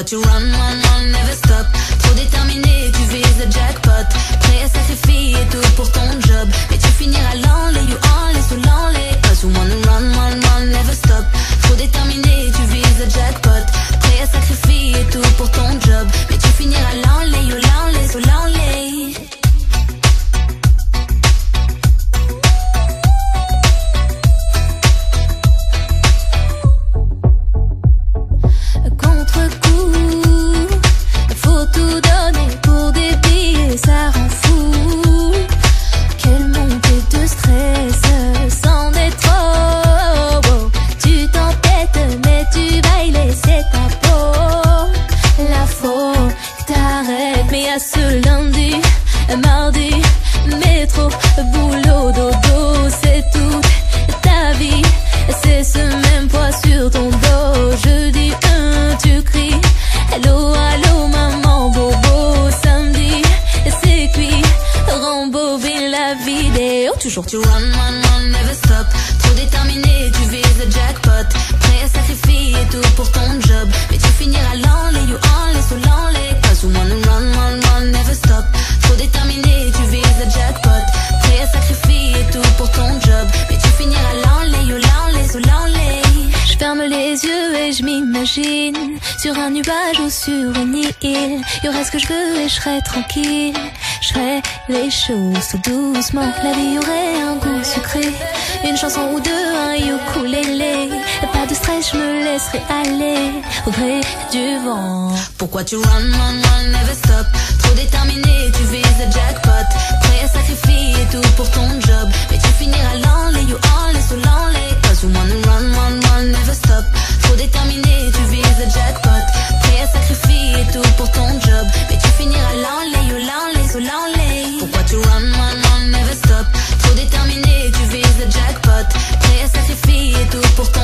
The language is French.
tu run, run, run, never stop. Trop déterminé, tu vises le jackpot. Prêt à sacrifier tout pour ton ce lundi, mardi, métro, boulot, dodo, c'est toute ta vie. C'est ce même poids sur ton dos. Je dis un, tu cries. Hello, allô, maman, bobo. Samedi, c'est cuit. Rembobine la vidéo. Toujours tu run, run, run, never stop. Trop déterminé, tu vises le jackpot. Prêt à sacrifier tout pour ton job. Mais tu finiras et je m'imagine sur un nuage ou sur une île. Y aurait ce que je veux et je serais tranquille. Je ferais les choses tout doucement. La vie aurait un goût sucré. Une chanson ou deux, un ukulélé. Pas de stress, je me laisserai aller au gré du vent. Pourquoi tu run, run, run, never stop? tout pour ta